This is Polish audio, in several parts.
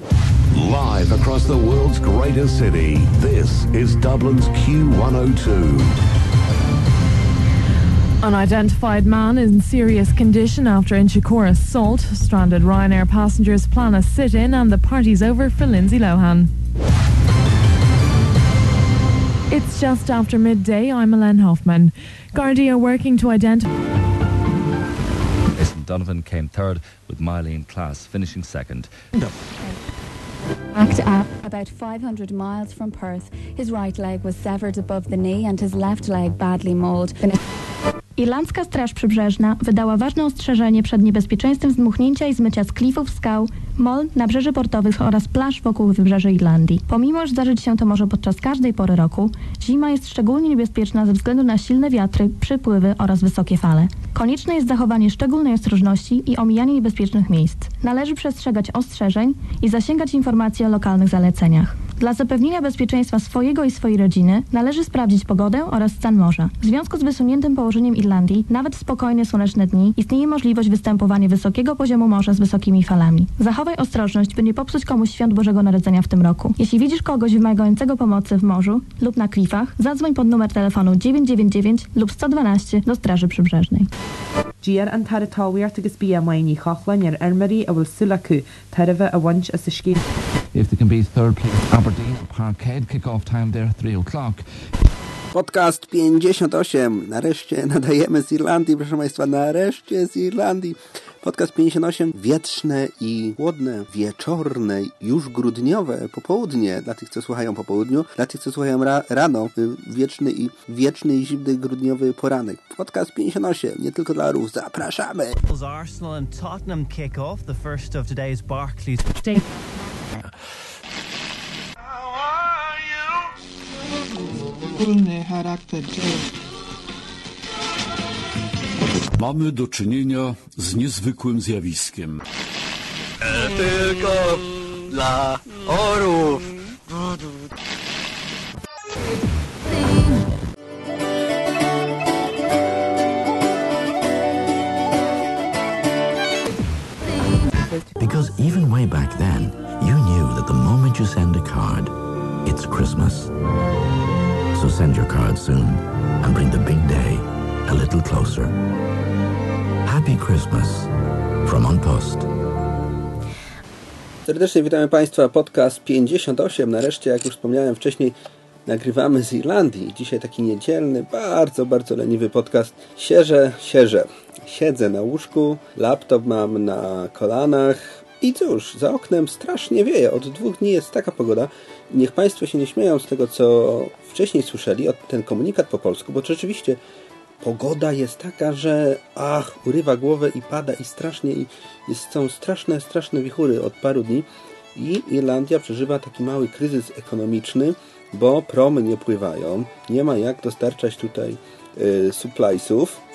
Live across the world's greatest city, this is Dublin's Q102. Unidentified man in serious condition after Inchicore assault. Stranded Ryanair passengers plan a sit-in and the party's over for Lindsay Lohan. It's just after midday. I'm Elaine Hoffman. Are working to identify. Jason Donovan came third, with Mylene Class finishing second. Act up about 500 miles from Perth. His right leg was severed above the knee and his left leg badly mauled. Irlandzka Straż Przybrzeżna wydała ważne ostrzeżenie przed niebezpieczeństwem zdmuchnięcia i zmycia z klifów, skał, mol, nabrzeży portowych oraz plaż wokół wybrzeży Irlandii. Pomimo, że zdarzyć się to może podczas każdej pory roku, zima jest szczególnie niebezpieczna ze względu na silne wiatry, przypływy oraz wysokie fale. Konieczne jest zachowanie szczególnej ostrożności i omijanie niebezpiecznych miejsc. Należy przestrzegać ostrzeżeń i zasięgać informacji o lokalnych zaleceniach. Dla zapewnienia bezpieczeństwa swojego i swojej rodziny należy sprawdzić pogodę oraz stan morza. W związku z wysuniętym położeniem Irlandii, nawet w spokojne słoneczne dni, istnieje możliwość występowania wysokiego poziomu morza z wysokimi falami. Zachowaj ostrożność, by nie popsuć komuś świąt Bożego Narodzenia w tym roku. Jeśli widzisz kogoś wymagającego pomocy w morzu lub na klifach, zadzwoń pod numer telefonu 999 lub 112 do Straży Przybrzeżnej. Díar an tar atáhaart agus bí amhaoí chochlain ar armarí a bhfuil sula acu tarbh a bhaint a sa scé. If there can be third place Aberdeen Parkhead kick-off time there three o'clock. Podcast 58. Nareszcie nadajemy z Irlandii, proszę Państwa, nareszcie z Irlandii. Podcast 58. Wietrzne i chłodne, wieczorne, już grudniowe popołudnie. Dla tych, co słuchają po południu, dla tych, co słuchają ra rano. Wieczny i, wieczny i zimny grudniowy poranek. Podcast 58. Nie tylko dla rów. Zapraszamy! Arsenal and Tottenham kick off the first of today's Barclays. Wspólny charakter. Mamy do czynienia z niezwykłym zjawiskiem. Tylko dla orów. Because even way back then, you knew that the moment you send a card, it's Christmas. So send your card soon and bring the big day a little closer. Happy Christmas from On Post. Serdecznie witamy Państwa. Podcast 58. Nareszcie, jak już wspomniałem wcześniej, nagrywamy z Irlandii. Dzisiaj taki niedzielny, bardzo, bardzo leniwy podcast. Sierze, sierze. Siedzę na łóżku, laptop mam na kolanach i cóż, za oknem strasznie wieje. Od dwóch dni jest taka pogoda. Niech Państwo się nie śmieją z tego, co wcześniej słyszeli, od ten komunikat po polsku, bo rzeczywiście pogoda jest taka, że ach, urywa głowę i pada i strasznie i jest, są straszne, straszne wichury od paru dni i Irlandia przeżywa taki mały kryzys ekonomiczny, bo promy nie pływają, nie ma jak dostarczać tutaj y,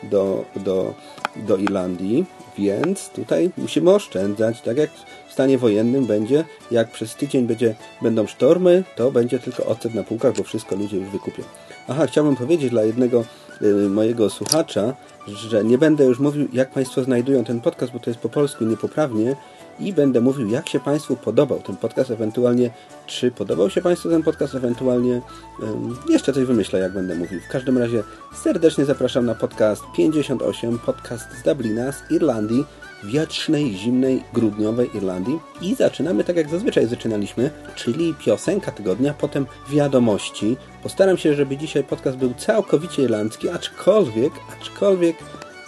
do, do, do Irlandii, więc tutaj musimy oszczędzać, tak jak w stanie wojennym będzie, jak przez tydzień będzie, będą sztormy, to będzie tylko ocet na półkach, bo wszystko ludzie już wykupią. Aha, chciałbym powiedzieć dla jednego y, mojego słuchacza, że nie będę już mówił, jak Państwo znajdują ten podcast, bo to jest po polsku niepoprawnie i będę mówił, jak się Państwu podobał ten podcast, ewentualnie czy podobał się Państwu ten podcast, ewentualnie um, jeszcze coś wymyślę, jak będę mówił. W każdym razie serdecznie zapraszam na podcast 58, podcast z Dublina, z Irlandii, wiecznej, zimnej, grudniowej Irlandii i zaczynamy tak jak zazwyczaj zaczynaliśmy, czyli piosenka tygodnia, potem wiadomości. Postaram się, żeby dzisiaj podcast był całkowicie irlandzki, aczkolwiek, aczkolwiek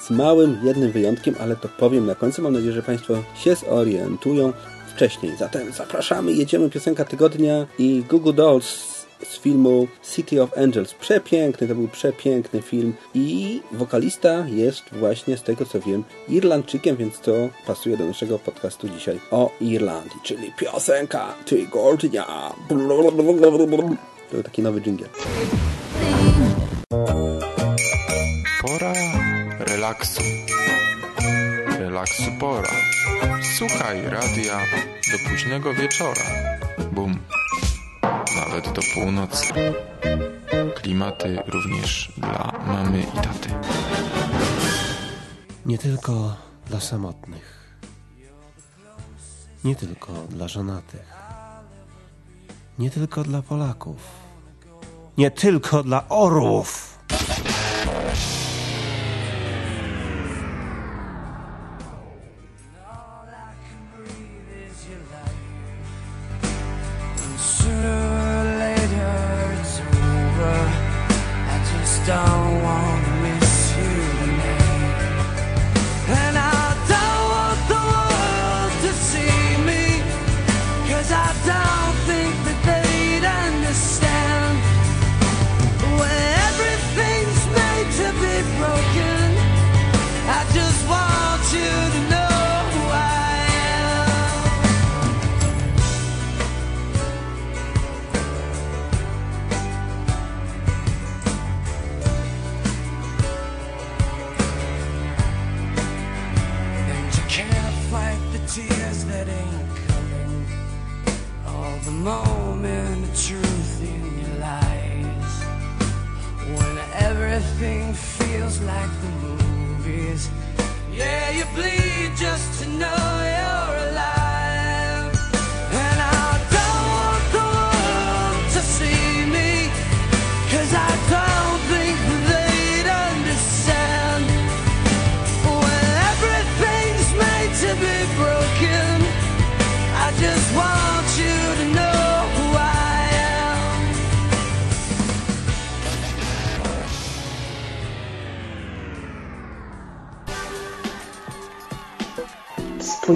z małym jednym wyjątkiem, ale to powiem na końcu. Mam nadzieję, że Państwo się zorientują wcześniej. Zatem zapraszamy, jedziemy piosenka tygodnia i Google Dolls z filmu City of Angels. Przepiękny, to był przepiękny film i wokalista jest właśnie z tego co wiem Irlandczykiem, więc to pasuje do naszego podcastu dzisiaj o Irlandii, czyli piosenka tygodnia. To taki nowy dżingiel. Pora relaksu. Relaksu pora. Słuchaj radia do późnego wieczora. Bum. Nawet do północy. Klimaty również dla mamy i taty. Nie tylko dla samotnych. Nie tylko dla żonatych. Nie tylko dla Polaków. Nie tylko dla orłów. Cause I don't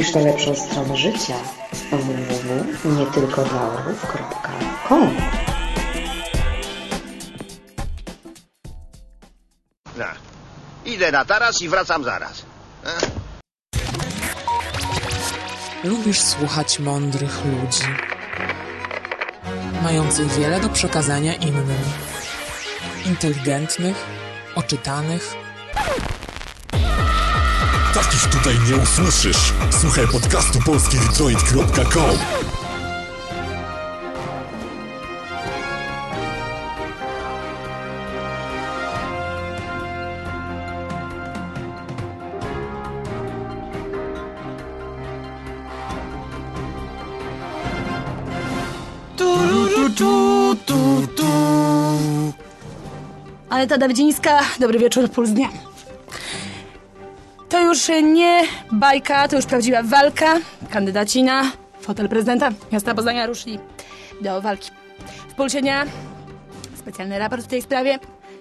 Spójrz na lepszą stronę życia www.nietylkodlaorów.com No. Idę na taras i wracam zaraz. E? Lubisz słuchać mądrych ludzi, mających wiele do przekazania innym, inteligentnych, oczytanych. Takich tutaj nie usłyszysz. Słuchaj podcastu polskiedetroit.com Tu, tu, tu, tu, tu. Aneta Dawidzińska, dobry wieczór, puls dnia. Już nie bajka, to już prawdziwa walka. Kandydaci na fotel prezydenta miasta Poznania ruszyli do walki. W pulsie dnia specjalny raport w tej sprawie,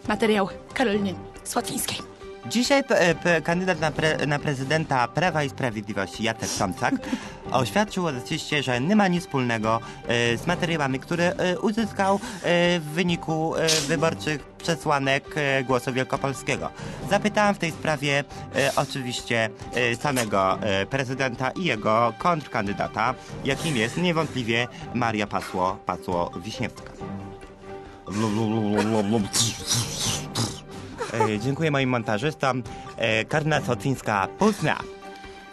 materiał Karoliny Słotwińskiej. Dzisiaj p- p- kandydat na, pre, na prezydenta Prawa i Sprawiedliwości Jacek Tomczak oświadczył oczywiście, że nie ma nic wspólnego e, z materiałami, które e, uzyskał e, w wyniku e, wyborczych przesłanek e, głosu wielkopolskiego. Zapytałem w tej sprawie e, oczywiście e, samego e, prezydenta i jego kontrkandydata, jakim jest niewątpliwie Maria Pasło, Pasło Wiśniewska. E, dziękuję moim montażystom. E, Karna Socińska Puzna.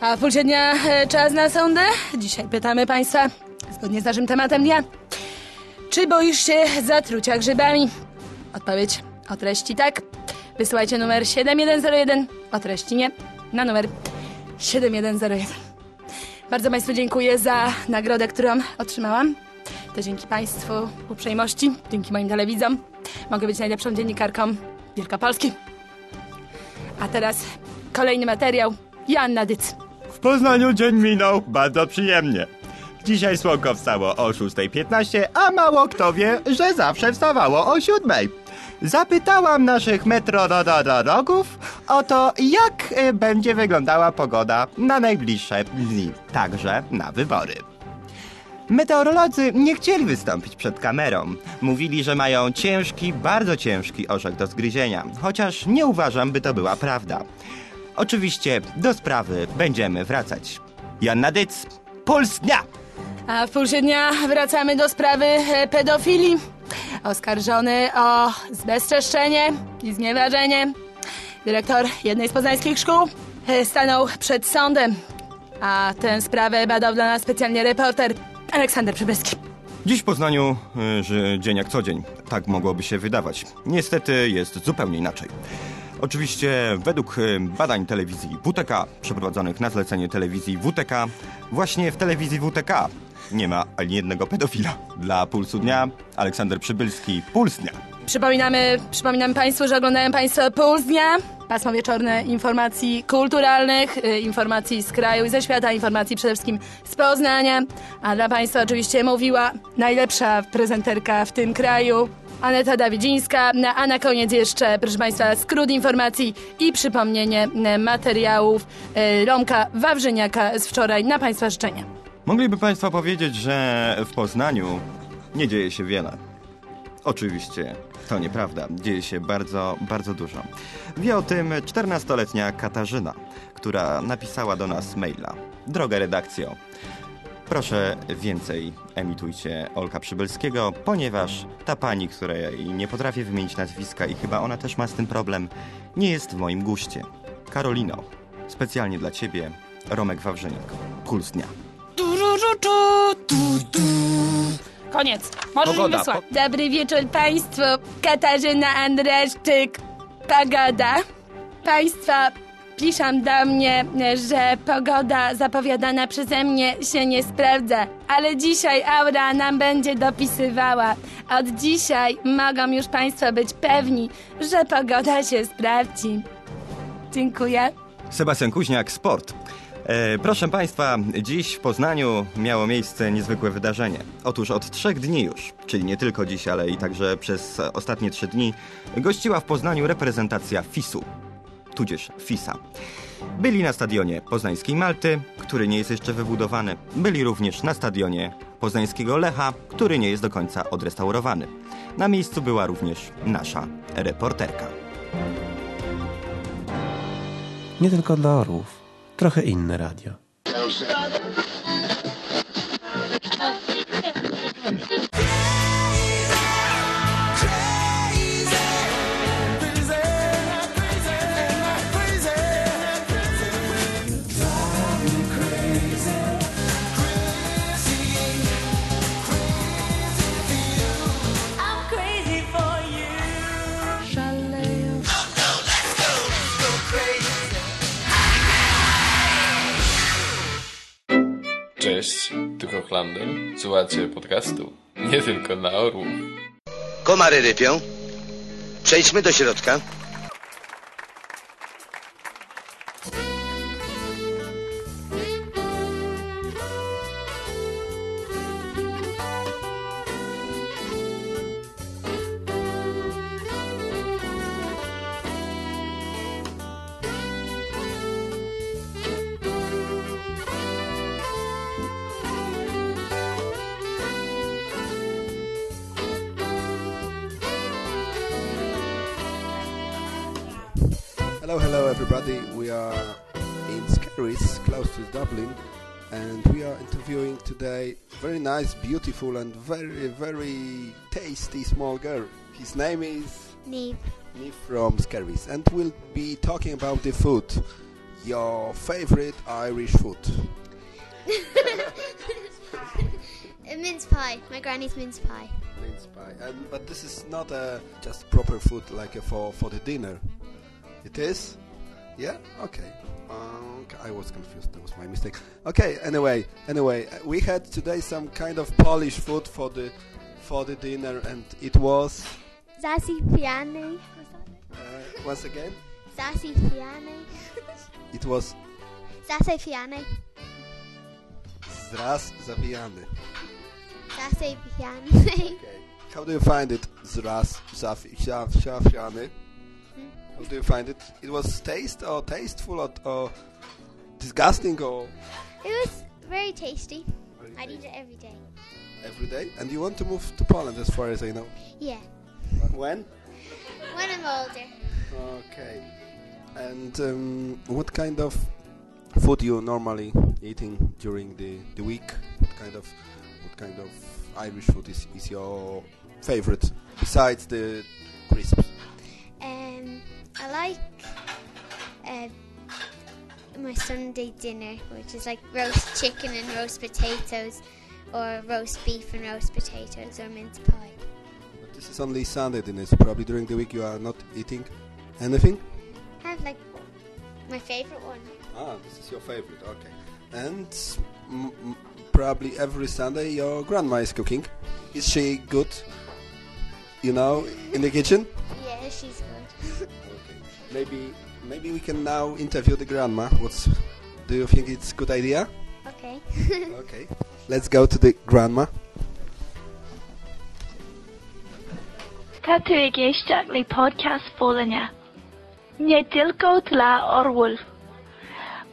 A dnia e, czas na sądę. Dzisiaj pytamy Państwa, zgodnie z naszym tematem dnia, czy boisz się zatrucia grzybami? Odpowiedź o treści tak. Wysyłajcie numer 7101, o treści nie, na numer 7101. Bardzo Państwu dziękuję za nagrodę, którą otrzymałam. To dzięki Państwu uprzejmości, dzięki moim telewidzom mogę być najlepszą dziennikarką Wielkopolski. A teraz kolejny materiał. Joanna Dyc. W Poznaniu dzień minął bardzo przyjemnie. Dzisiaj słonko wstało o 6.15, a mało kto wie, że zawsze wstawało o 7.00. Zapytałam naszych meteorologów o to, jak y, będzie wyglądała pogoda na najbliższe dni, także na wybory. Meteorolodzy nie chcieli wystąpić przed kamerą. Mówili, że mają ciężki, bardzo ciężki orzech do zgryzienia, chociaż nie uważam, by to była prawda. Oczywiście do sprawy będziemy wracać. Janna Dyc, Puls Dnia! A w pulsie dnia wracamy do sprawy e, pedofilii. Oskarżony o zbezczeszczenie i znieważenie. Dyrektor jednej z poznańskich szkół e, stanął przed sądem. A tę sprawę badał dla nas specjalnie reporter Aleksander Przybylski. Dziś w Poznaniu y, że dzień jak co dzień. Tak mogłoby się wydawać. Niestety jest zupełnie inaczej. Oczywiście według e, badań telewizji WTK, przeprowadzonych na zlecenie telewizji WTK, właśnie w telewizji WTK nie ma ani jednego pedofila. Dla Pulsu Dnia Aleksander Przybylski, Puls Dnia. Przypominamy, przypominamy Państwu, że oglądają Państwo Puls Dnia, pasmo wieczorne informacji kulturalnych, y, informacji z kraju i ze świata, informacji przede wszystkim z Poznania. A dla Państwa oczywiście mówiła najlepsza prezenterka w tym kraju, Aneta Dawidzińska, No, a na koniec jeszcze, proszę Państwa, skrót informacji i przypomnienie y, materiałów y, Romka Wawrzyniaka z wczoraj na Państwa życzenie. Mogliby Państwo powiedzieć, że w Poznaniu nie dzieje się wiele. Oczywiście to nieprawda. Dzieje się bardzo, bardzo dużo. Wie o tym 14-letnia Katarzyna, która napisała do nas maila. Droga redakcjo, proszę więcej emitujcie Olka Przybylskiego, ponieważ ta pani, której nie potrafię wymienić nazwiska i chyba ona też ma z tym problem, nie jest w moim guście. Karolino, specjalnie dla Ciebie, Romek Wawrzyniak. Puls dnia. Koniec. Możesz Pogoda, mi wysłać. Dobry wieczór Państwu. Katarzyna Andreszczyk. Pogoda. Państwa piszą do mnie, że pogoda zapowiadana przeze mnie się nie sprawdza. Ale dzisiaj aura nam będzie dopisywała. Od dzisiaj mogą już Państwo być pewni, że pogoda się sprawdzi. Dziękuję. Sebastian Kuźniak, Sport. E, proszę Państwa, dziś w Poznaniu miało miejsce niezwykłe wydarzenie. Otóż od trzech dni już, czyli nie tylko dziś, ale i także przez ostatnie trzy dni, gościła w Poznaniu reprezentacja FIS-u, tudzież FISA. Byli na stadionie poznańskiej Malty, który nie jest jeszcze wybudowany. Byli również na stadionie poznańskiego Lecha, który nie jest do końca odrestaurowany. Na miejscu była również nasza reporterka. Nie tylko dla orłów. Trochę inne radio. Cześć, tu Hochlander. Słuchacie podcastu nie tylko na orłów. Komary rypią. Przejdźmy do środka. Nice, beautiful, and very, very tasty small girl. His name is Neve. Neve from Skerries, and we'll be talking about the food. Your favorite Irish food? A mince pie. My granny's mince pie. Mince pie. And, but this is not a just proper food like uh, for for the dinner. It is? Yeah? Okay. Um, I was confused. That was my mistake. Okay, anyway, anyway, we had today some kind of Polish food for the for the dinner and it was zasifiane. Uh, once again Zassy Fiane. it was Zassy Fiane. zraz zawijany. Zassy Fiane. How do you find it? Zraz zafi- za- zawiany. How do you find it? It was taste or tasteful or, or disgusting or It was very tasty. I'd eat it every day. every day? And you want to move to Poland as far as I know. Yeah. When? When I'm older. Okay. And um, what kind of food you normally eating during the, the week? What kind of what kind of Irish food is, is your favorite besides the crisps? Um, I like uh, my Sunday dinner, which is like roast chicken and roast potatoes, or roast beef and roast potatoes, or mince pie. But this is only Sunday dinner, so probably during the week you are not eating anything. kind of like my favorite one. Ah, this is your favorite. Okay. And m- m- probably every Sunday your grandma is cooking. Is she good? You know, in the kitchen. Yeah, she's good. Maybe maybe we can now interview the grandma. What's do you think it's a good idea? okay. Okay. Let's go to the grandma. Tá tú ag géisteach le podcast fólanne. Né dilgót le orhfuil.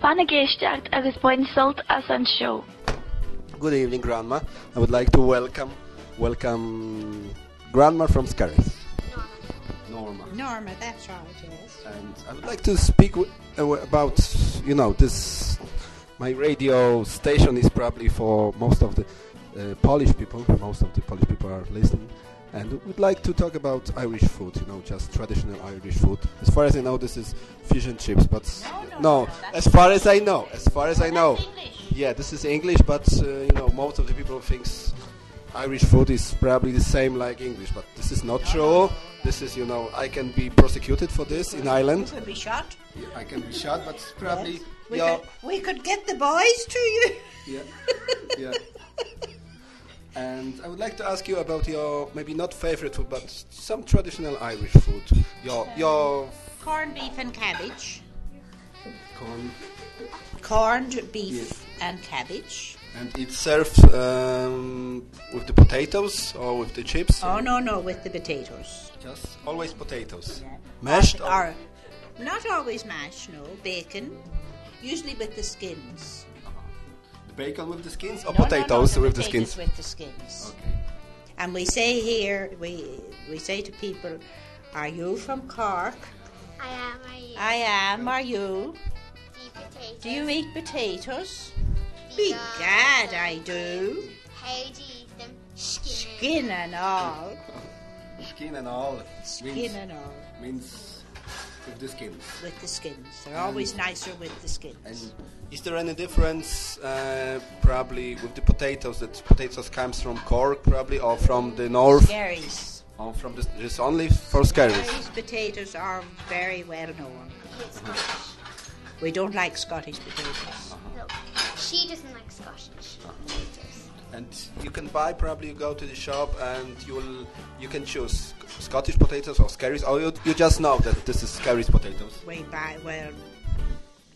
Fanna géisteach agus buin sult as an show. Good evening, grandma. I would like to welcome welcome grandma from Scaris. Norma. Norma, that's right, yes. And I would like to speak w- uh, about, you know, this. My radio station is probably for most of the uh, Polish people. Most of the Polish people are listening, and would like to talk about Irish food. You know, just traditional Irish food. As far as I know, this is fish and chips. But no, as far as I know, as far as I know, yeah, this is English. But uh, you know, most of the people thinks Irish food is probably the same like English, but this is not true. This is, you know, I can be prosecuted for this in Ireland. Could be shot. Yeah, I can be shot, but probably Yes. We, your could, we could get the boys to you. yeah, yeah. And I would like to ask you about your maybe not favorite food, but some traditional Irish food. Your um, your Corned beef and cabbage. corn, Corned beef and cabbage. And it's served um, with the potatoes or with the chips. Oh, no, no, with the potatoes. Just always potatoes. Mashed Or, or not always mashed, no. Bacon. Usually with the skins. the bacon with the skins or No, no, no, potatoes the with the potatoes skins. with the skins. And we say here, we we say to people, "Are you from Cork?" I am. I I am. Are you? eat potatoes. Do you eat potatoes? Yeah. Begad, I do. How do you eat them? Skin. Skin and all. Skin and all. Skin means, and all. means with the skins. With the skins. They're always nicer with the skins. And is there any difference, uh, probably, with the potatoes? That potatoes comes from Cork, probably, or from the north? Scaries. Or from the, just only for scaries? These potatoes are very well known. We don't like Scottish potatoes. No, she doesn't like Scottish potatoes. And you can buy, probably, you go to the shop and you'll you can choose Scottish potatoes or scaries, or oh, you, you just know that this is scaries potatoes. We buy, well,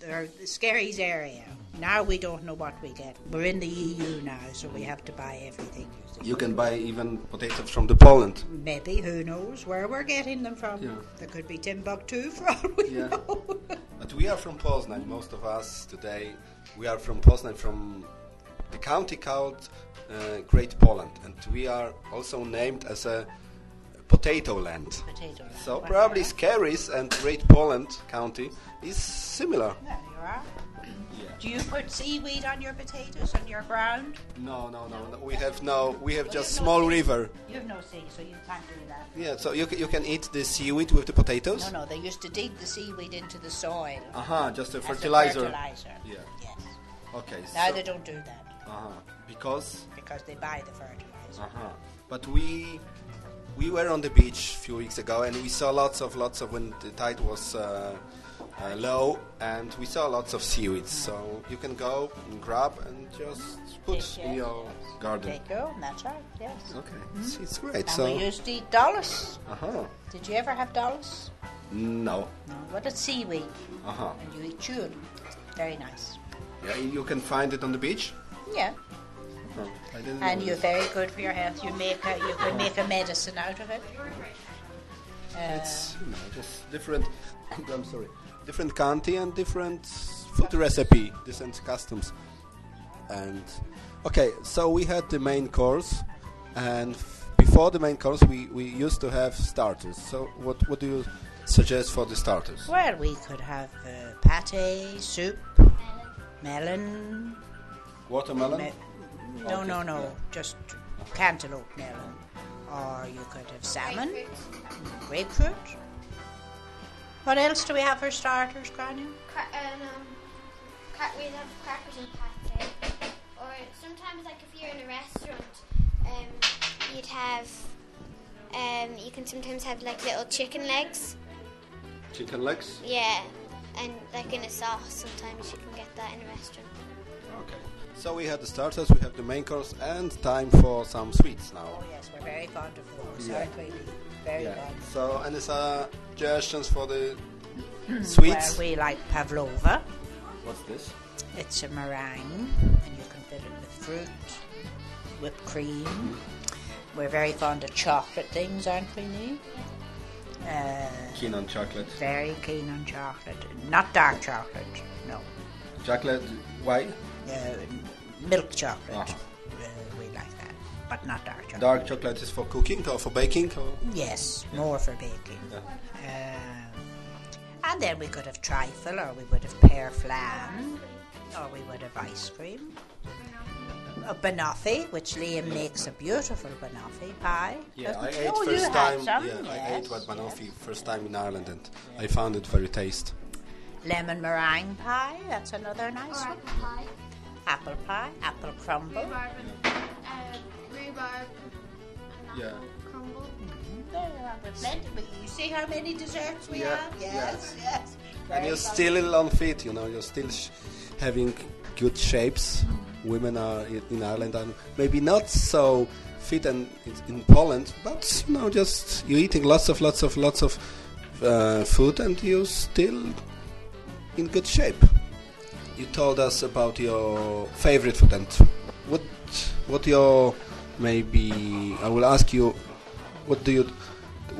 they're the Scaries area. Now we don't know what we get. We're in the EU now, so we have to buy everything. you. You can buy even potatoes from the Poland. Maybe, who knows where we're getting them from. Yeah. There could be Timbuktu for all we Yeah. know. We are from Poznan, most of us today. We are from Poznan, from the county called uh, Great Poland, and we are also named as a potato land. Potato land. So probably Scaries and Great Poland County is similar. There are. Do you put seaweed on your potatoes on your ground? No, no, no, no. We have no. We have Well, just no small river. You have no sea, so you can't do that. Yeah, so you, you can eat the seaweed with the potatoes. No, no, they used to dig the seaweed into the soil. Uh huh. Just a fertilizer. fertilizer. Yeah. Yes. Okay. Now so, they don't do that Uh huh. Because. because they buy the fertilizer. Uh-huh. But we we were on the beach a few weeks ago, and we saw lots of lots of when the tide was uh, uh, low, and we saw lots of seaweeds. So you can go and grab and just put Take in your garden. They go, and that's right. Yes. Okay, it's, it's great. And so we used to eat dollars. uh huh. Did you ever have dollars? No. No. What is seaweed? Uh huh. And you eat chewed. Very nice. Yeah, you can find it on the beach. Yeah. I And you're very good for your health. You make a, you can make a medicine out of it. Uh, It's you know, just different. I'm sorry, different county and different food recipe, different customs. And okay, so we had the main course, and f- before the main course, we, we used to have starters. So what what do you suggest for the starters? well, we could have uh, pate, soup, melon. Watermelon. Me- no, no, no, just cantaloupe melon. Or you could have salmon, grapefruit. What else do we have for starters, Granny? Cra- um, cra- we have crackers and pate. Or sometimes, like if you're in a restaurant, um, you'd have, um, you can sometimes have like little chicken legs. Chicken legs? Yeah, and like in a sauce. Sometimes you can get that in a restaurant. Okay. So we have the starters, we have the main course, and time for some sweets now. Oh, yes, we're very fond of those, Yeah. aren't we? Very Yeah. fond. So, any suggestions for the sweets? Well, we like pavlova. What's this? It's a meringue, and you can fill it with fruit, whipped cream. We're very fond of chocolate things, aren't we, Neil? Uh, Keen on chocolate. very keen on chocolate. Not dark chocolate, no. Chocolate, white? Uh, milk chocolate. Uh-huh. But not dark chocolate. Dark chocolate is for cooking or for baking? Or? Yes, more for baking. Um, and then we could have trifle, or we would have pear flan, or we would have ice cream. A banoffee, which Liam makes a beautiful banoffee pie. Yeah, I ate Oh, first time. some? Yeah, I ate what banoffee first time in Ireland, and I found it very tasty. Lemon meringue pie, that's another nice one. Apple pie. Apple pie, apple crumble. Rhubarb and rhubarb Yeah. crumble. There are plenty. but You see how many desserts we Yeah, have? Yes, yes. And you're fun. still unfit, you know. You're still sh- having good shapes. Women are in, in Ireland are maybe not so fit and in, in Poland, but you know, just you're eating lots of lots of lots of uh, food, and you're still in good shape. You told us about your favorite food, and what what your maybe I will ask you, what do you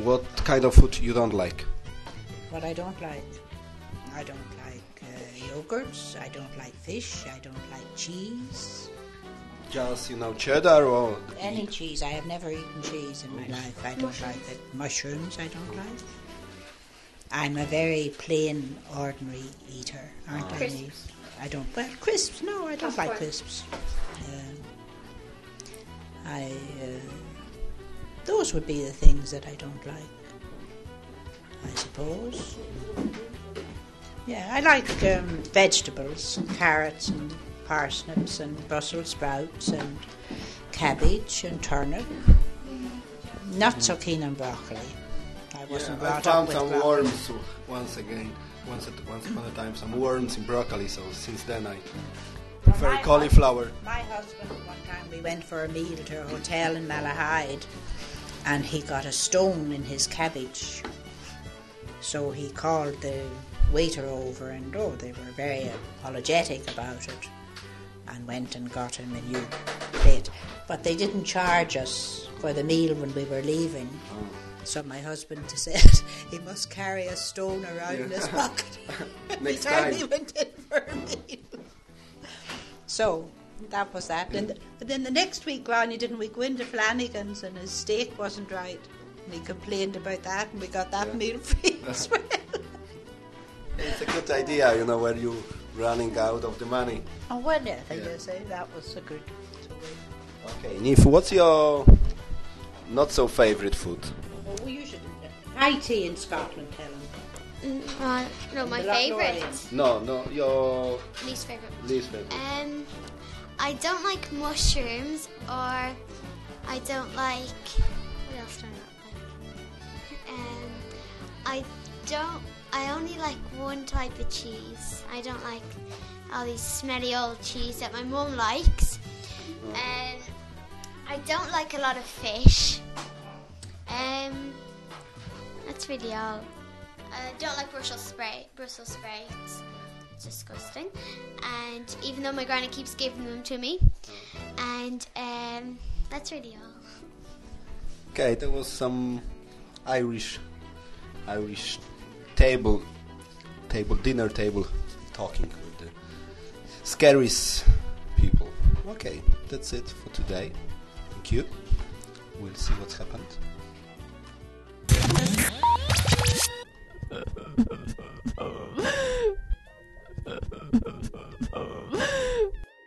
what kind of food you don't like? What I don't like. I don't like uh, yogurts. I don't like fish. I don't like cheese. Just you know cheddar or Any cheese. I have never eaten cheese in my life. I don't like it. Mushrooms. I don't like. I'm a very plain, ordinary eater, aren't I? Crisps. I don't. Well, crisps. No, I don't like crisps. Um, I. Uh, those would be the things that I don't like. I suppose. Yeah, I like um, vegetables, carrots and parsnips and Brussels sprouts and cabbage and turnip. Not so keen on broccoli. I wasn't Yeah, I found some broccoli. worms once again. Once, at, once upon a time, some worms in broccoli. So since then, I prefer my cauliflower. My husband, one time we went for a meal to a hotel in Malahide and he got a stone in his cabbage. So he called the waiter over and oh, they were very apologetic about it and went and got him a new plate. But they didn't charge us for the meal when we were leaving. Oh. So my husband said he must carry a stone around in his pocket every time time. he went in for a meal. So that was that. And but then the next week, Ronnie didn't we go into Flanagan's and his steak wasn't right, and he complained about that, and we got that meal free as well. It's a good idea, you know, where you running out of the money. Oh well, yeah, I Yeah. say that was a good. Okay, Nif, what's your not so favorite food? Well, you should high tea in Scotland, Helen. Mm, uh, no, my The favourite. No, no, your Least favourite. least favorite. Um, I don't like mushrooms, or I don't like. What else do I not like? Um, I don't. I only like one type of cheese. I don't like all these smelly old cheese that my mum likes. Um, I don't like a lot of fish. Um, that's really all. I don't like Brussels spray. Brussels sprouts. It's disgusting. And even though my granny keeps giving them to me, and um, that's really all. Okay, there was some Irish, Irish table, table dinner table talking with the Scaries people. Okay, that's it for today. Thank you. We'll see what's happened.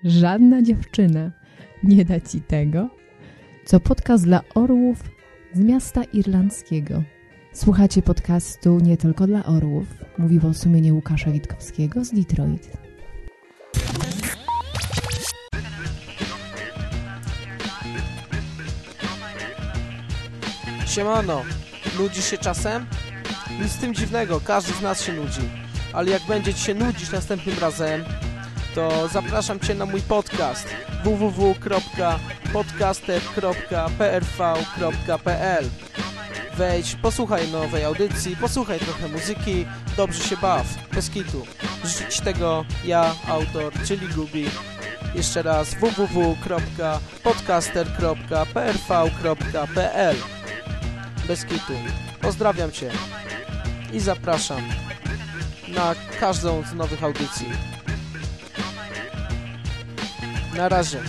Żadna dziewczyna nie da ci tego, co podcast dla orłów z miasta irlandzkiego. Słuchacie podcastu nie tylko dla orłów, mówiło sumienie Łukasza Witkowskiego z Detroit. Siemano, nudzisz się czasem? Nic z tym dziwnego, każdy z nas się nudzi. Ale jak będziecie się nudzić następnym razem, to zapraszam Cię na mój podcast www.podcaster.prv.pl Wejdź, posłuchaj nowej audycji, posłuchaj trochę muzyki, dobrze się baw, bez kitu. Życzyć tego ja, autor, czyli Gubi. Jeszcze raz www.podcaster.prv.pl Bez kitu. Pozdrawiam Cię i zapraszam na każdą z nowych audycji. Na razie.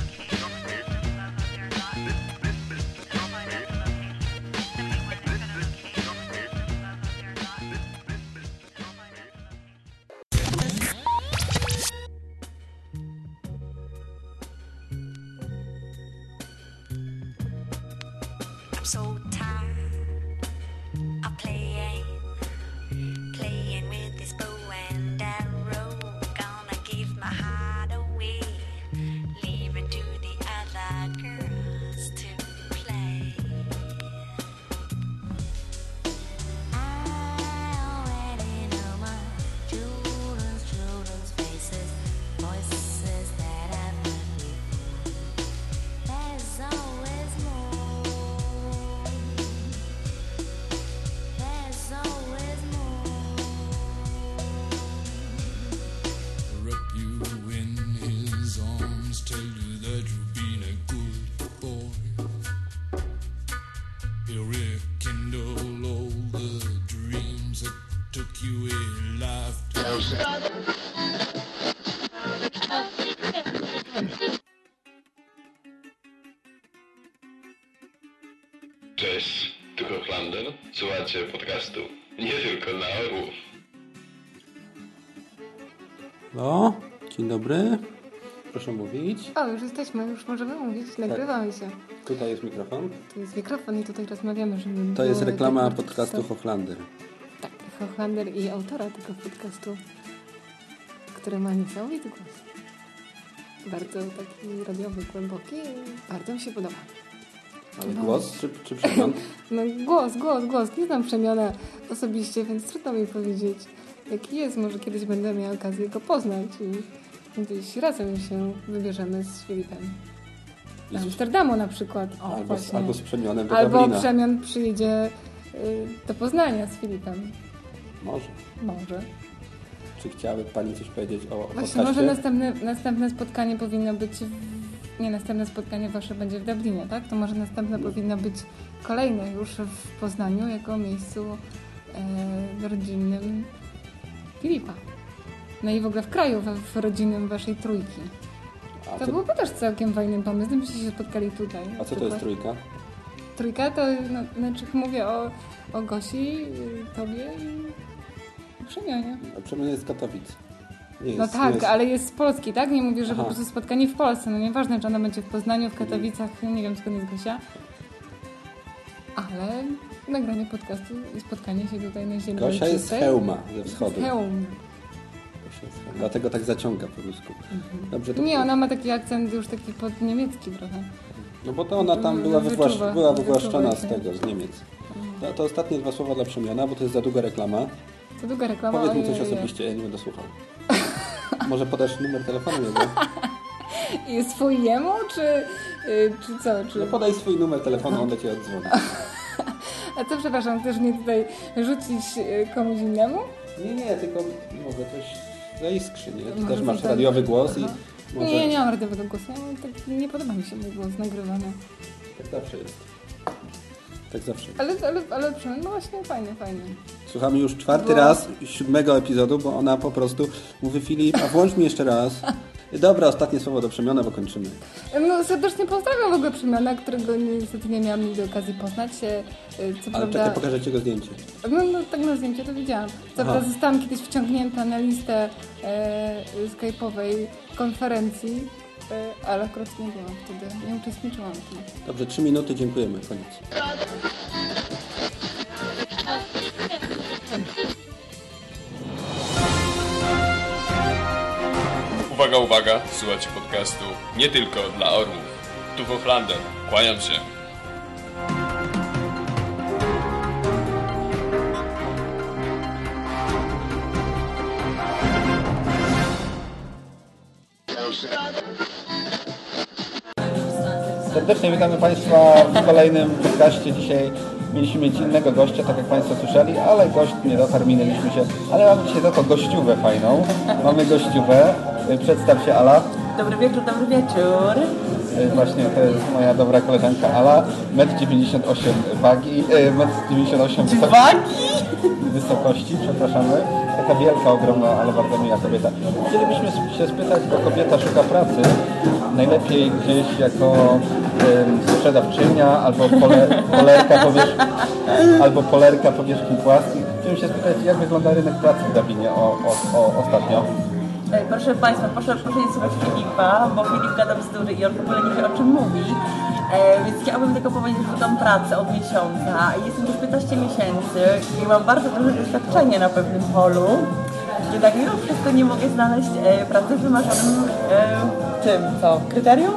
Dobry. Proszę mówić. O, już jesteśmy, już możemy mówić, nagrywamy się. Tutaj jest mikrofon. Tu jest mikrofon i tutaj rozmawiamy, żeby To jest reklama tak, podcastu Hochlander. Tak, Hochlander i autora tego podcastu, który ma niesamowity głos. Bardzo taki radiowy, głęboki i bardzo mi się podoba. Ale No. głos czy, czy przegląd? No głos, głos, głos. Nie znam przemiana osobiście, więc trudno mi powiedzieć, jaki jest. Może kiedyś będę miała okazję go poznać i gdzieś razem się wybierzemy z Filipem. Do Amsterdamu na przykład. O, Albo właśnie. albo z Przemionem do Albo Dublina. Przemian przyjedzie y, do Poznania z Filipem. Może. Może. Czy chciałaby Pani coś powiedzieć o Właśnie, podcaście? może następne, następne spotkanie powinno być... W, nie, następne spotkanie Wasze będzie w Dublinie, tak? To może następne powinno być kolejne już w Poznaniu, jako miejscu e, rodzinnym Filipa. No i w ogóle w kraju, w, w rodzinnym Waszej trójki. A To co- byłby też całkiem fajnym pomysłem, gdybyście się spotkali tutaj. A co to jest trójka? Trójka to, no, znaczy mówię o, o Gosi, Tobie i Przemionie. A Przemian jest Katowic. No jest, tak, nie jest... ale jest z Polski, tak? Nie mówię, że Aha. po prostu spotkanie w Polsce. No nieważne, czy ona będzie w Poznaniu, w Katowicach, nie wiem skąd jest Gosia. Ale nagranie podcastu i spotkanie się tutaj na ziemi Gosia jest z. Chełma, ze wschodu. Z Chełm. Jest. Dlatego tak zaciąga po rusku. Dobrze, to... Nie, ona ma taki akcent już taki podniemiecki trochę. No bo to ona tam Wyczuwa- była, wywłasz... była wywłaszczona z tego, z Niemiec. No, to ostatnie dwa słowa dla Przemiana, bo to jest za długa reklama. To długa reklama. Powiedz mi coś osobiście, ja nie będę słuchał. Może podasz numer telefonu jego? I swój jemu, czy, y, czy co? Czy... No podaj swój numer telefonu, on do Ciebie odzwoni. A co, przepraszam, chcesz mnie tutaj rzucić y, komuś innemu? Nie, nie, tylko mogę coś zaiskrzy, nie? Ty też masz radiowy głos i może... Nie, nie mam radiowego głosu. Ja tak, nie podoba mi się mój głos nagrywany. Tak zawsze jest. Tak zawsze jest. Ale, ale, ale przynajmniej, no właśnie, fajny, fajny. Słuchamy już czwarty Bo- raz siódmego epizodu, bo ona po prostu mówi Filip, a włącz mi jeszcze raz. Dobra, ostatnie słowo do Przemiana, bo kończymy. No serdecznie pozdrawiam w ogóle Przemiana, którego niestety nie miałam nigdy okazji poznać. E, Co Ale prawda... czekaj, pokażę Ci jego zdjęcie. No, no tak na zdjęcie to widziałam. Co prawda zostałam kiedyś wciągnięta na listę e, skype'owej konferencji, e, ale akurat nie byłam wtedy, nie uczestniczyłam w tym. Dobrze, trzy minuty, dziękujemy, koniec. Uwaga, uwaga, słuchajcie podcastu nie tylko dla orłów. Tu w kłaniam się. Serdecznie witamy Państwa w kolejnym podcaście dzisiaj mieliśmy mieć innego gościa, tak jak Państwo słyszeli, ale gość nie dotarł, minęliśmy się. Ale mamy dzisiaj za to gościówę fajną. Mamy gościówę. Y, Przedstaw się Ala. Dobry wieczór, dobry wieczór. Y, Właśnie to jest moja dobra koleżanka Ala. 1,98 m wagi. y, 1,98 m wysokości. wysokości, przepraszamy. Taka wielka, ogromna, ale bardzo miła kobieta. Chcielibyśmy się spytać, bo kobieta szuka pracy. Najlepiej gdzieś jako sprzedawczynia albo pole, polerka, powierz, albo polerka powierzchni płaskich. Chciałem się spytać, jak wygląda rynek pracy w Dublinie o, o, o, ostatnio? Ej, Proszę Państwa, proszę, proszę nie słuchać Filipa, bo Filip gada bzdury i on w ogóle nie wie o czym mówi. E, więc chciałabym tylko powiedzieć, że szukam pracy od miesiąca. Jestem już 15 miesięcy i mam bardzo duże doświadczenie na pewnym polu. Jednak mimo wszystko nie mogę znaleźć e, pracy w wymarzonym e, czym, co? Kryterium?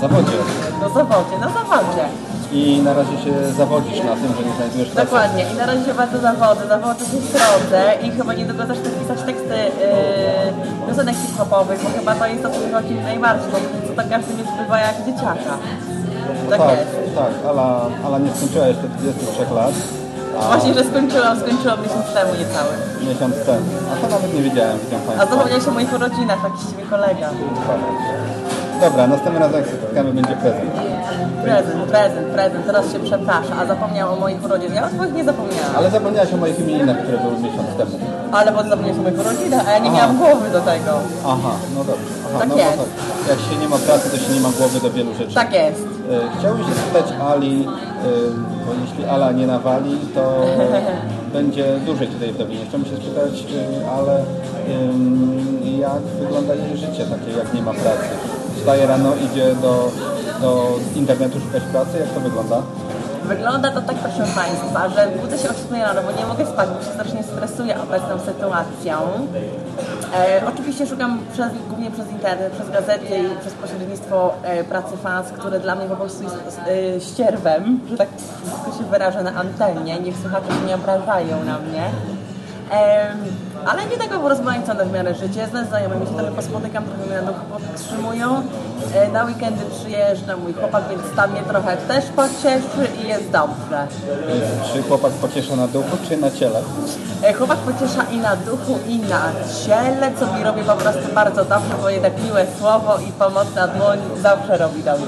Zawodzie. No zawodzie, no zawodzie. I na razie się zawodzisz na tym, że nie znajdujesz pracy. Dokładnie. I na razie się bardzo zawodzę, zawodzę się w drodze i chyba niedługo zacznę pisać teksty yy, piosenek hip-hopowych, bo chyba to jest to, co mi chodzi najbardziej, bo to każdy mnie zbywa jak dzieciaka. Tak, tak, jest. tak. Ala, Ala nie skończyła jeszcze 23 lat. A Właśnie, że skończyłam, skończyłam miesiąc temu niecały. miesiąc temu. A to nawet nie wiedziałem, A Państwa. zapomniałeś o moich urodzinach, taki z ciebie kolega. Dobra, następnym razem jak się spotkamy będzie prezent. Prezent, prezent, prezent, teraz się przeprasza, a zapomniał o moich urodzinach. Ja o swoich nie zapomniałam. Ale zapomniałaś o moich imieninach, które były miesiąc temu. Ale bo ty zapomniałeś o moich urodzinach, a ja nie Aha. miałam głowy do tego. Aha, no dobrze. Aha, Tak no jest. Bo tak. Jak się nie ma pracy, to się nie ma głowy do wielu rzeczy. Tak jest. E, Chciałbym się spytać Ali, e, bo jeśli Ala nie nawali, to będzie dłużej tutaj w Dublinie. Chciałbym się spytać, e, ale jak wygląda jej życie takie, jak nie ma pracy? Wstaje rano, idzie do, do internetu szukać pracy, jak to wygląda? Wygląda to tak, proszę Państwa, że budzę się o 7 rano, bo nie mogę spać, bo się strasznie stresuję obecną sytuacją. E, oczywiście szukam przez, głównie przez internet, przez gazety i przez pośrednictwo e, pracy fans, które dla mnie po prostu jest e, ścierwem, że tak się wyrażę na antenie, niech słuchacze się nie obrażają na mnie. Em, ale nie tego rozmaicone w miarę życie. Ze znajomymi się trochę pospotykam, trochę mnie na duchu podtrzymują. E, na weekendy przyjeżdża mój chłopak, więc tam mnie trochę też pocieszy i jest dobrze. Czy chłopak pociesza na duchu, czy na ciele? E, chłopak pociesza i na duchu, i na ciele, co mi robi po prostu bardzo dobrze, bo jednak miłe słowo i pomocna dłoń zawsze robi dobrze.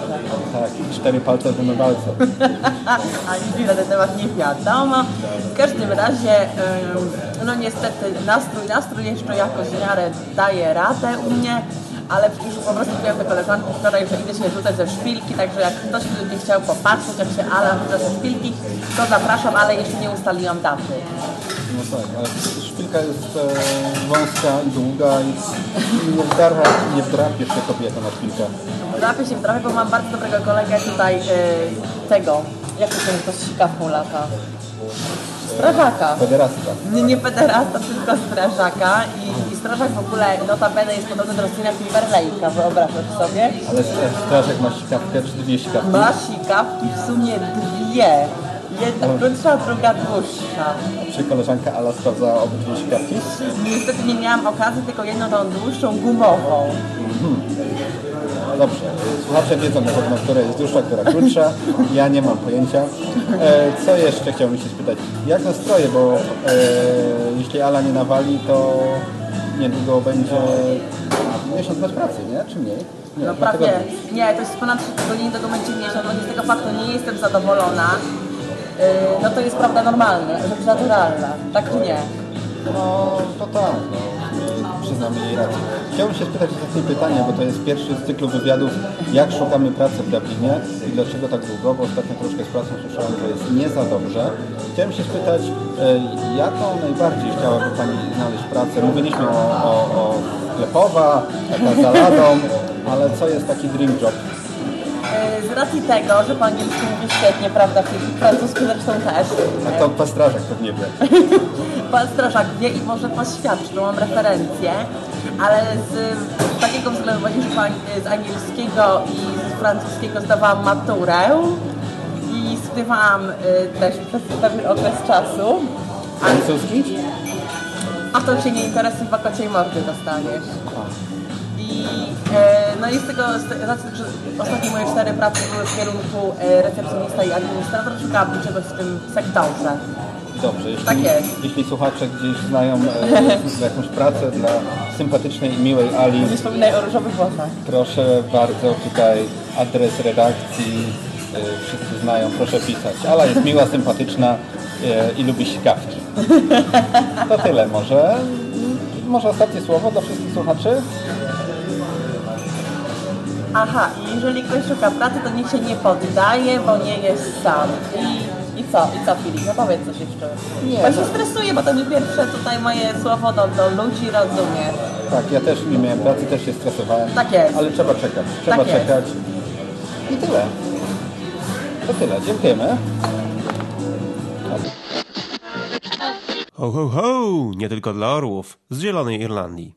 Tak, cztery palce w wymywalce. A nic na ten temat nie wiadomo. W każdym razie, no niestety nastrój, nastrój jeszcze jakoś w miarę daje radę u mnie, ale już po prostu mówiłam do koleżanki wczoraj, że idę się rzucać ze szpilki, także jak ktoś będzie chciał popatrzeć, jak się Ala rzuca ze szpilki, to zapraszam, ale jeszcze nie ustaliłam daty. No tak, ale szpilka jest e, wąska i długa i nie, wdarza, nie wdrapie się kobieta na szpilkę. Drapię się trochę, bo mam bardzo dobrego kolegę tutaj, y, tego, jak to się sikawką lata? Strażaka. Federasta. Nie, nie pederasta, tylko strażaka i, i strażak w ogóle notabene jest podobny do Rosyna Timberlake'a, wyobrażasz sobie? Ale strażak ma sikawkę czy dwie sikawki? Ma sikawki w sumie dwie. Jedna krótsza, druga dłuższa. Czy koleżanka Ala sprawdzała obydwie sikawki? Niestety nie miałam okazji, tylko jedną tą dłuższą, gumową. Mhm. Dobrze, słuchacze wiedzą na pewno, która jest dłuższa, która krótsza. Ja nie mam pojęcia. E, co jeszcze chciałbym się spytać? Jak nastroje, bo e, jeśli Ala nie nawali, to niedługo będzie miesiąc bez pracy, nie? Czy mniej? Nie, No prawie, nie, to jest ponad 3 tygodnie, tego będzie miesiąc, bo z tego faktu nie jestem zadowolona. Yy, no to jest prawda normalna, rzecz naturalna, tak czy nie? No, to tak, no. Rację. Chciałbym się spytać o takie pytanie, bo to jest pierwszy z cyklu wywiadów, jak szukamy pracy w Dublinie i dlaczego tak długo, bo ostatnio troszkę z pracą słyszałem, że jest nie za dobrze. Chciałem się spytać, e, jaką najbardziej chciałaby Pani znaleźć pracę? Mówiliśmy o, o, o sklepowa, taka za ladą, ale co jest taki dream job? Yy, Z racji tego, że po angielsku mówię świetnie, prawda, Filip? francusku zresztą też. A to pan strażak pewnie wie. Pan strażak wie i może poświadczyć, bo mam referencje, ale z takiego względu, właśnie, że po ang- z angielskiego i z francuskiego zdawałam maturę i studiowałam y, też przez pewien okres czasu. Francuski? A to się nie interesuje, w kociej mordy dostaniesz. I E, no i z tego, z z racji, że ostatnie moje cztery prace były w kierunku e, recepcjonista i administrator, szukałabym czegoś w tym sektorze. Dobrze, jeśli, Tak jest. jeśli słuchacze gdzieś znają e, jakąś pracę dla sympatycznej i miłej Ali, Nie wspominaj o różowych włosach. proszę bardzo, tutaj adres redakcji, e, wszyscy znają, proszę pisać. Ala jest miła, sympatyczna e, i lubi sikawki. To tyle może. Może ostatnie słowo dla wszystkich słuchaczy? Aha, i jeżeli ktoś szuka pracy, to niech się nie poddaje, bo nie jest sam. I, i co? I co Filip? No powiedz coś jeszcze. Nie, Bo ja no. się stresuję, bo to mi pierwsze tutaj moje słowo do, do ludzi rozumie. Tak, ja też nie miałem pracy, też się stresowałem. Tak jest. Ale trzeba czekać, trzeba Tak jest. czekać. I tyle. To tyle, dziękujemy. Ho, ho, ho! Nie tylko dla orłów z Zielonej Irlandii.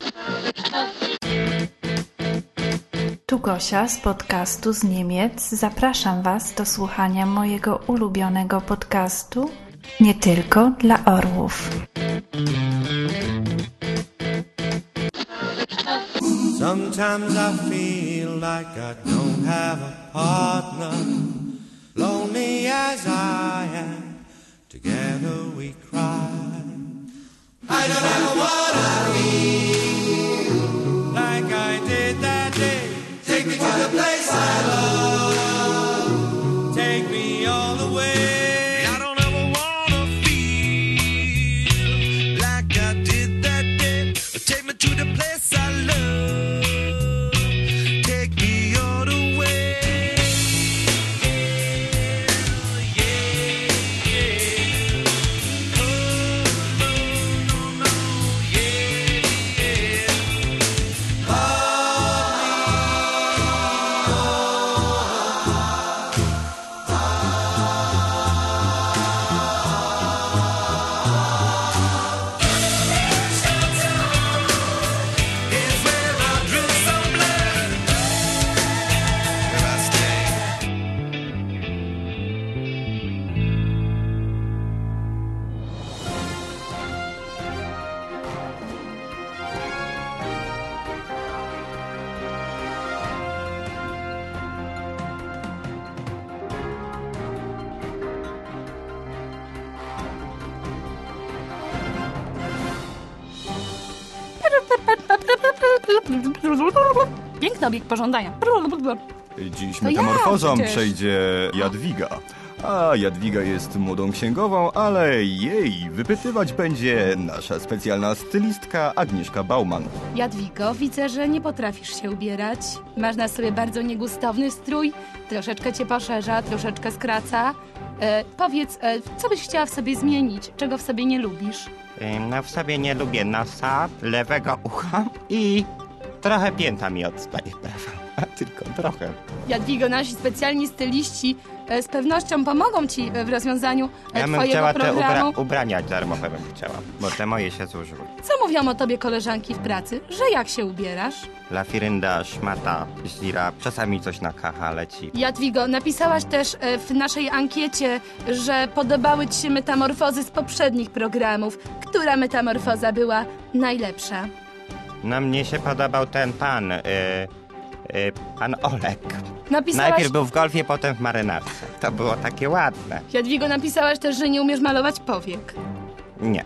Tu Gosia z podcastu z Niemiec. Zapraszam Was do słuchania mojego ulubionego podcastu Nie tylko dla orłów. Sometimes I feel like I don't have a partner. Lonely as I am, together we cry. I don't Gotta play Obieg pożądania. Dziś metamorfozą ja przejdzie Jadwiga. A Jadwiga jest młodą księgową, ale jej wypytywać będzie nasza specjalna stylistka Agnieszka Bauman. Jadwigo, widzę, że nie potrafisz się ubierać. Masz na sobie bardzo niegustowny strój, troszeczkę cię poszerza, troszeczkę skraca. E, powiedz, e, co byś chciała w sobie zmienić? Czego w sobie nie lubisz? No w sobie nie lubię nosa, lewego ucha i trochę pięta mi odstaje prawa. Tylko trochę. Jadwigo, nasi specjalni styliści e, z pewnością pomogą ci e, w rozwiązaniu e, Ja bym twojego chciała te programu. ubra- ubrania darmowe bym chciała, bo te moje się zużyły. Co mówią o tobie koleżanki w pracy? Że jak się ubierasz? Lafirynda, szmata, zira, czasami coś na kacha leci. Jadwigo, napisałaś też e, w naszej ankiecie, że podobały ci się metamorfozy z poprzednich programów. Która metamorfoza była najlepsza? No mnie się podobał ten pan, y, y, pan Olek. Napisałaś... Najpierw był w golfie, potem w marynarce. To było takie ładne. Jadwigo, napisałaś też, że nie umiesz malować powiek. Nie,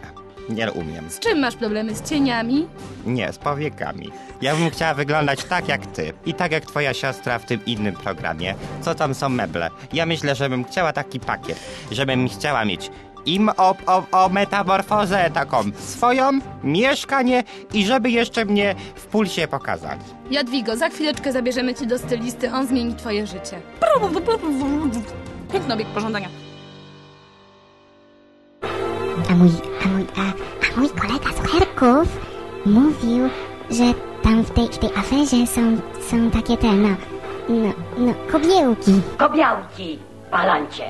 nie umiem. Z czym masz problemy? Z cieniami? Nie, z powiekami. Ja bym chciała wyglądać tak jak ty i tak jak twoja siostra w tym innym programie. Co tam są meble? Ja myślę, że bym chciała taki pakiet, żebym chciała mieć im o, o, o metamorfozę taką swoją, mieszkanie i żeby jeszcze mnie w pulsie pokazać. Jadwigo, za chwileczkę zabierzemy cię do stylisty, on zmieni twoje życie. Piękny obieg pożądania. A mój, a mój, a, a mój kolega z Herków mówił, że tam w tej, w tej aferze są, są takie te, no, no, no, kobiełki. Kobiałki, palancie.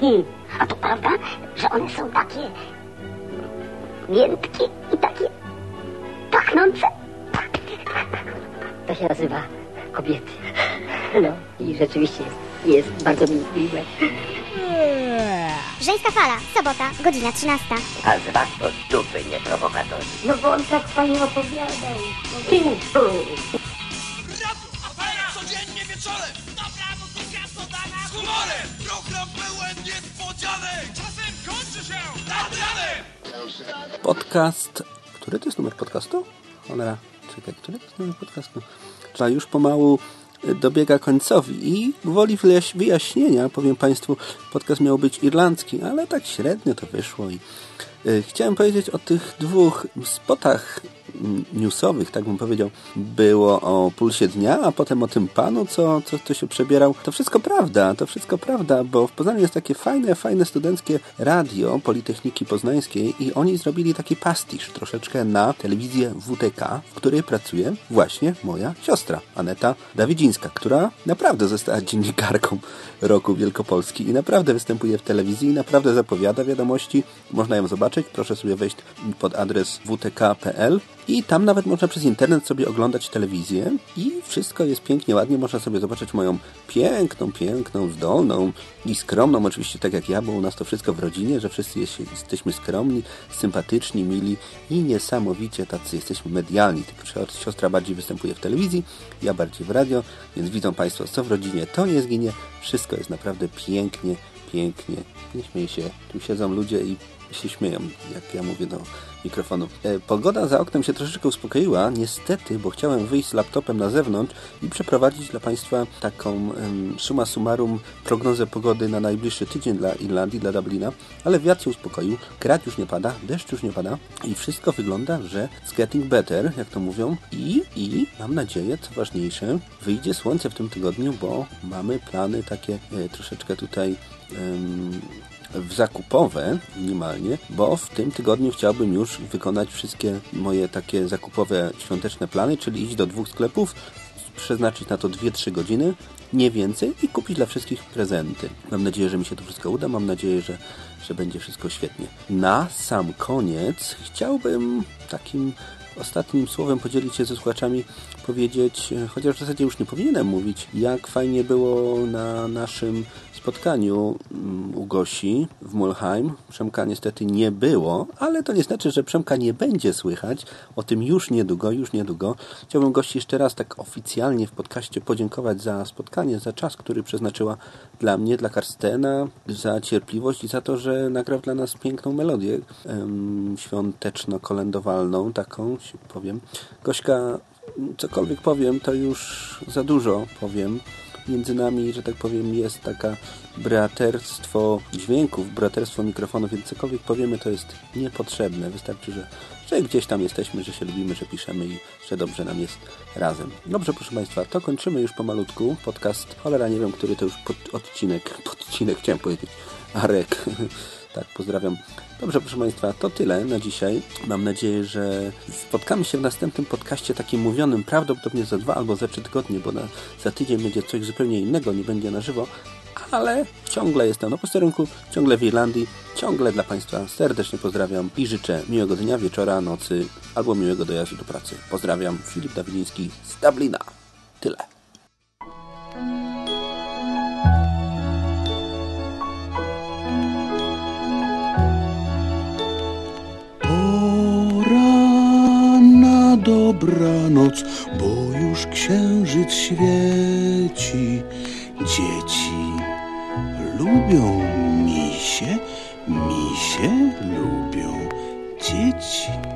Kamiętki. A to prawda, że one są takie miętkie i takie pachnące? To się nazywa kobiety. No i rzeczywiście jest, jest bardzo mi miłe. Żeńska fala, sobota, godzina 13. A z was to dupy, nie prowokatorzy. No bo on tak fajnie opowiadał. Ping-pong. Podcast. Który to jest numer podcastu? Cholera, czekaj, który to jest numer podcastu? Trzeba już pomału y, dobiega końcowi i wyjaś- wyjaśnienia, powiem Państwu, podcast miał być irlandzki, ale tak średnio to wyszło i y, chciałem powiedzieć o tych dwóch spotach newsowych, tak bym powiedział. Było o pulsie dnia, a potem o tym panu, co, co, co się przebierał. To wszystko prawda, to wszystko prawda, bo w Poznaniu jest takie fajne, fajne studenckie radio Politechniki Poznańskiej i oni zrobili taki pastisz troszeczkę na telewizję WTK, w której pracuje właśnie moja siostra, Aneta Dawidzińska, która naprawdę została dziennikarką roku Wielkopolski i naprawdę występuje w telewizji i naprawdę zapowiada wiadomości. Można ją zobaczyć, proszę sobie wejść pod adres wtk.pl i tam nawet można przez internet sobie oglądać telewizję i wszystko jest pięknie, ładnie. Można sobie zobaczyć moją piękną, piękną, zdolną i skromną, oczywiście tak jak ja, bo u nas to wszystko w rodzinie, że wszyscy jest, jesteśmy skromni, sympatyczni, mili i niesamowicie tacy jesteśmy medialni. Tylko siostra bardziej występuje w telewizji, ja bardziej w radio, więc widzą Państwo, co w rodzinie, to nie zginie. Wszystko jest naprawdę pięknie, pięknie. Nie śmieję się, tu siedzą ludzie i się śmieją, jak ja mówię do mikrofonu. E, pogoda za oknem się troszeczkę uspokoiła, niestety, bo chciałem wyjść z laptopem na zewnątrz i przeprowadzić dla Państwa taką summa summarum prognozę pogody na najbliższy tydzień dla Irlandii, dla Dublina, ale wiatr się uspokoił, krat już nie pada, deszcz już nie pada i wszystko wygląda, że it's getting better, jak to mówią i, i mam nadzieję, co ważniejsze, wyjdzie słońce w tym tygodniu, bo mamy plany takie e, troszeczkę tutaj em, w zakupowe minimalnie, bo w tym tygodniu chciałbym już wykonać wszystkie moje takie zakupowe świąteczne plany, czyli iść do dwóch sklepów, przeznaczyć na to 2-3 godziny, nie więcej i kupić dla wszystkich prezenty. Mam nadzieję, że mi się to wszystko uda, mam nadzieję, że, że będzie wszystko świetnie. Na sam koniec chciałbym takim ostatnim słowem podzielić się ze słuchaczami, powiedzieć, e, chociaż w zasadzie już nie powinienem mówić, jak fajnie było na naszym spotkaniu mm, u Gosi w Mulheim. Przemka niestety nie było, ale to nie znaczy, że Przemka nie będzie słychać. O tym już niedługo, już niedługo. Chciałbym Gości jeszcze raz tak oficjalnie w podcaście podziękować za spotkanie, za czas, który przeznaczyła dla mnie, dla Karstena, za cierpliwość i za to, że nagrał dla nas piękną melodię em, świąteczno-kolędowalną, taką powiem. Gośka, cokolwiek powiem, to już za dużo powiem między nami, że tak powiem, jest taka braterstwo dźwięków, braterstwo mikrofonów, więc cokolwiek powiemy, to jest niepotrzebne. Wystarczy, że, że gdzieś tam jesteśmy, że się lubimy, że piszemy i że dobrze nam jest razem. Dobrze, proszę Państwa, to kończymy już pomalutku. Podcast, cholera, nie wiem, który to już pod, odcinek, podcinek chciałem powiedzieć, Arek. tak, pozdrawiam. Dobrze, proszę Państwa, to tyle na dzisiaj. Mam nadzieję, że spotkamy się w następnym podcaście takim mówionym prawdopodobnie za dwa albo za trzy tygodnie, bo na, za tydzień będzie coś zupełnie innego, nie będzie na żywo, ale ciągle jestem na posterunku, ciągle w Irlandii, ciągle dla Państwa serdecznie pozdrawiam i życzę miłego dnia, wieczora, nocy albo miłego dojazdu do pracy. Pozdrawiam, Filip Dawidziński z Dublina. Tyle. Dobranoc, bo już księżyc świeci. Dzieci lubią misie, misie lubią dzieci.